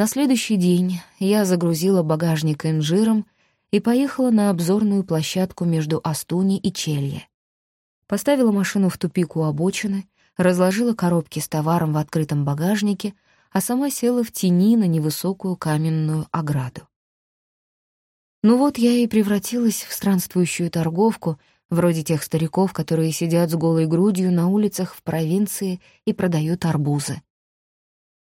На следующий день я загрузила багажник инжиром и поехала на обзорную площадку между Астуни и Челье. Поставила машину в тупик у обочины, разложила коробки с товаром в открытом багажнике, а сама села в тени на невысокую каменную ограду. Ну вот я и превратилась в странствующую торговку, вроде тех стариков, которые сидят с голой грудью на улицах в провинции и продают арбузы.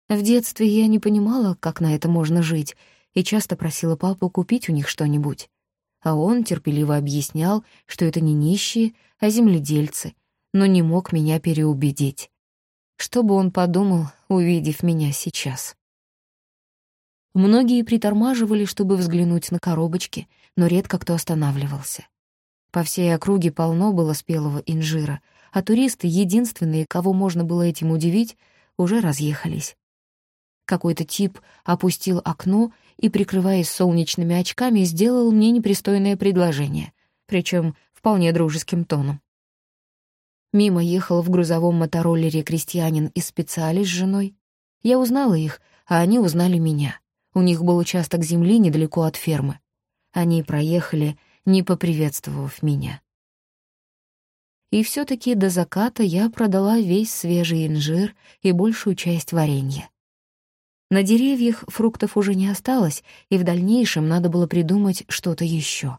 В детстве я не понимала, как на это можно жить, и часто просила папу купить у них что-нибудь. А он терпеливо объяснял, что это не нищие, а земледельцы, но не мог меня переубедить. Что бы он подумал, увидев меня сейчас? Многие притормаживали, чтобы взглянуть на коробочки, но редко кто останавливался. По всей округе полно было спелого инжира, а туристы, единственные, кого можно было этим удивить, уже разъехались. Какой-то тип опустил окно и, прикрываясь солнечными очками, сделал мне непристойное предложение, причем вполне дружеским тоном. Мимо ехал в грузовом мотороллере крестьянин из специали с женой. Я узнала их, а они узнали меня. У них был участок земли недалеко от фермы. Они проехали, не поприветствовав меня. И все таки до заката я продала весь свежий инжир и большую часть варенья. На деревьях фруктов уже не осталось, и в дальнейшем надо было придумать что-то еще.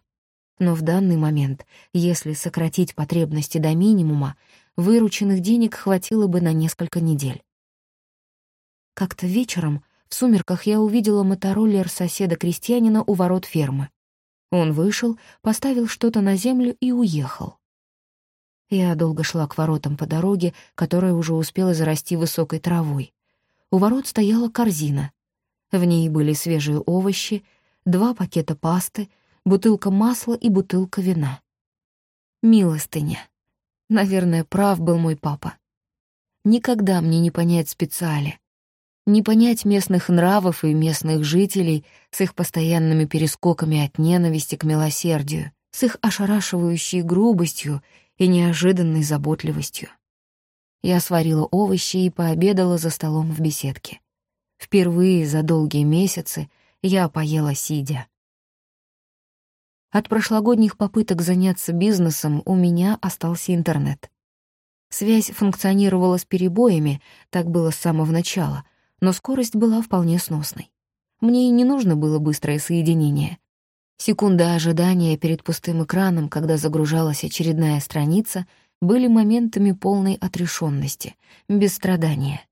Но в данный момент, если сократить потребности до минимума, вырученных денег хватило бы на несколько недель. Как-то вечером в сумерках я увидела мотороллер соседа-крестьянина у ворот фермы. Он вышел, поставил что-то на землю и уехал. Я долго шла к воротам по дороге, которая уже успела зарасти высокой травой. У ворот стояла корзина. В ней были свежие овощи, два пакета пасты, бутылка масла и бутылка вина. Милостыня. Наверное, прав был мой папа. Никогда мне не понять специали. Не понять местных нравов и местных жителей с их постоянными перескоками от ненависти к милосердию, с их ошарашивающей грубостью и неожиданной заботливостью. Я сварила овощи и пообедала за столом в беседке. Впервые за долгие месяцы я поела сидя. От прошлогодних попыток заняться бизнесом у меня остался интернет. Связь функционировала с перебоями, так было с самого начала, но скорость была вполне сносной. Мне и не нужно было быстрое соединение. Секунда ожидания перед пустым экраном, когда загружалась очередная страница, были моментами полной отрешенности, без страдания.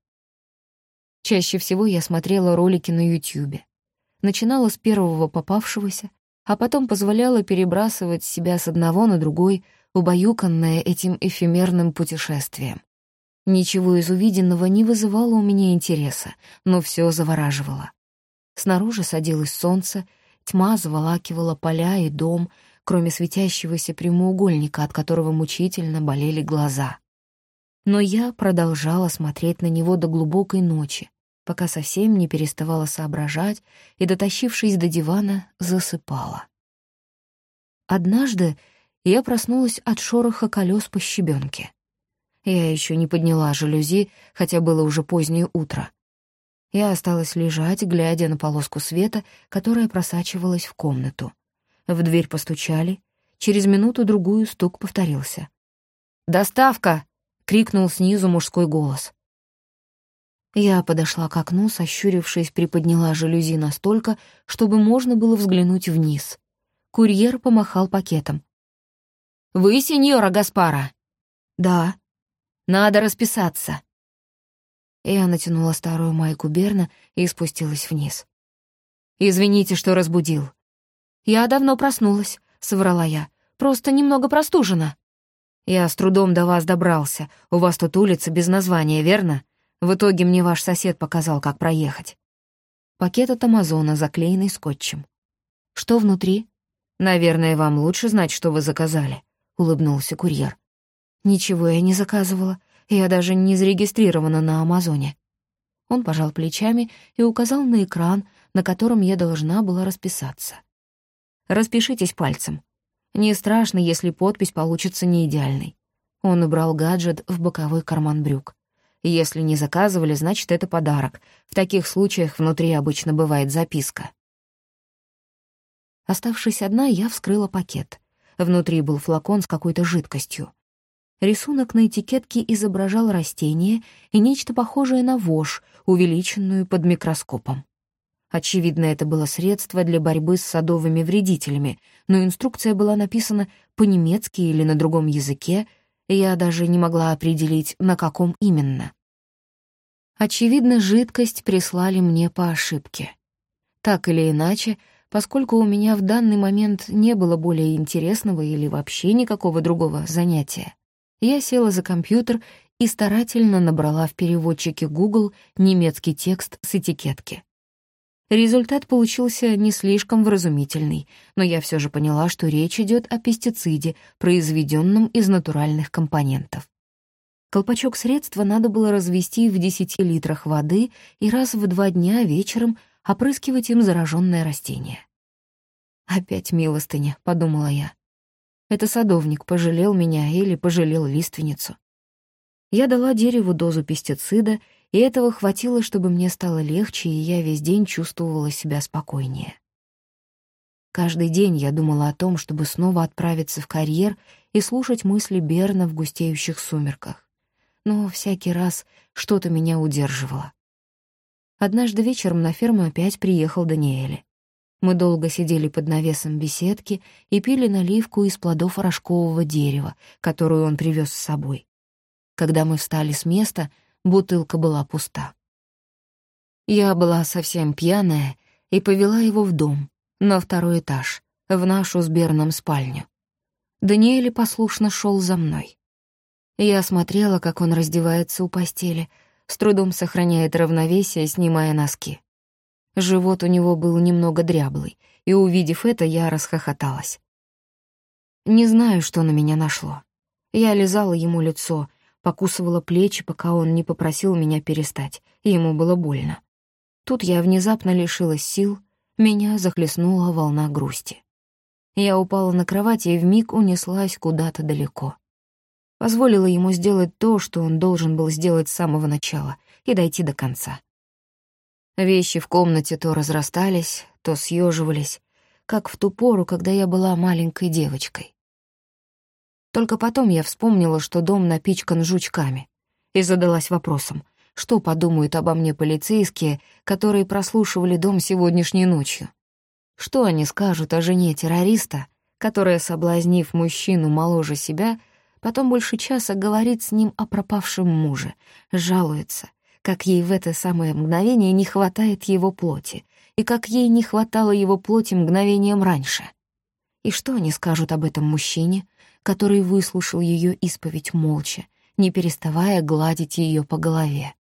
Чаще всего я смотрела ролики на Ютьюбе. Начинала с первого попавшегося, а потом позволяла перебрасывать себя с одного на другой, убаюканная этим эфемерным путешествием. Ничего из увиденного не вызывало у меня интереса, но все завораживало. Снаружи садилось солнце, тьма заволакивала поля и дом, кроме светящегося прямоугольника, от которого мучительно болели глаза. Но я продолжала смотреть на него до глубокой ночи, пока совсем не переставала соображать и, дотащившись до дивана, засыпала. Однажды я проснулась от шороха колес по щебенке. Я еще не подняла жалюзи, хотя было уже позднее утро. Я осталась лежать, глядя на полоску света, которая просачивалась в комнату. В дверь постучали. Через минуту-другую стук повторился. «Доставка!» — крикнул снизу мужской голос. Я подошла к окну, сощурившись, приподняла жалюзи настолько, чтобы можно было взглянуть вниз. Курьер помахал пакетом. «Вы сеньора Гаспара?» «Да». «Надо расписаться». Я натянула старую майку Берна и спустилась вниз. «Извините, что разбудил. «Я давно проснулась», — соврала я. «Просто немного простужена». «Я с трудом до вас добрался. У вас тут улица без названия, верно? В итоге мне ваш сосед показал, как проехать». Пакет от Амазона, заклеенный скотчем. «Что внутри?» «Наверное, вам лучше знать, что вы заказали», — улыбнулся курьер. «Ничего я не заказывала. Я даже не зарегистрирована на Амазоне». Он пожал плечами и указал на экран, на котором я должна была расписаться. Распишитесь пальцем. Не страшно, если подпись получится не идеальной. Он убрал гаджет в боковой карман брюк. Если не заказывали, значит, это подарок. В таких случаях внутри обычно бывает записка. Оставшись одна, я вскрыла пакет. Внутри был флакон с какой-то жидкостью. Рисунок на этикетке изображал растение и нечто похожее на вошь, увеличенную под микроскопом. Очевидно, это было средство для борьбы с садовыми вредителями, но инструкция была написана по-немецки или на другом языке, и я даже не могла определить, на каком именно. Очевидно, жидкость прислали мне по ошибке. Так или иначе, поскольку у меня в данный момент не было более интересного или вообще никакого другого занятия, я села за компьютер и старательно набрала в переводчике Google немецкий текст с этикетки. Результат получился не слишком вразумительный, но я все же поняла, что речь идет о пестициде, произведенном из натуральных компонентов. Колпачок средства надо было развести в 10 литрах воды и раз в два дня вечером опрыскивать им зараженное растение. «Опять милостыня», — подумала я. «Это садовник пожалел меня или пожалел лиственницу». Я дала дереву дозу пестицида — и этого хватило, чтобы мне стало легче, и я весь день чувствовала себя спокойнее. Каждый день я думала о том, чтобы снова отправиться в карьер и слушать мысли Берна в густеющих сумерках. Но всякий раз что-то меня удерживало. Однажды вечером на ферму опять приехал Даниэль. Мы долго сидели под навесом беседки и пили наливку из плодов рожкового дерева, которую он привез с собой. Когда мы встали с места — бутылка была пуста. Я была совсем пьяная и повела его в дом, на второй этаж, в нашу с Берном спальню. Даниэль послушно шел за мной. Я смотрела, как он раздевается у постели, с трудом сохраняет равновесие, снимая носки. Живот у него был немного дряблый, и, увидев это, я расхохоталась. Не знаю, что на меня нашло. Я лизала ему лицо, покусывала плечи, пока он не попросил меня перестать, ему было больно. Тут я внезапно лишилась сил, меня захлестнула волна грусти. Я упала на кровать и вмиг унеслась куда-то далеко. Позволила ему сделать то, что он должен был сделать с самого начала, и дойти до конца. Вещи в комнате то разрастались, то съеживались, как в ту пору, когда я была маленькой девочкой. Только потом я вспомнила, что дом напичкан жучками, и задалась вопросом, что подумают обо мне полицейские, которые прослушивали дом сегодняшней ночью. Что они скажут о жене террориста, которая, соблазнив мужчину моложе себя, потом больше часа говорит с ним о пропавшем муже, жалуется, как ей в это самое мгновение не хватает его плоти, и как ей не хватало его плоти мгновением раньше. И что они скажут об этом мужчине, который выслушал ее исповедь молча, не переставая гладить ее по голове.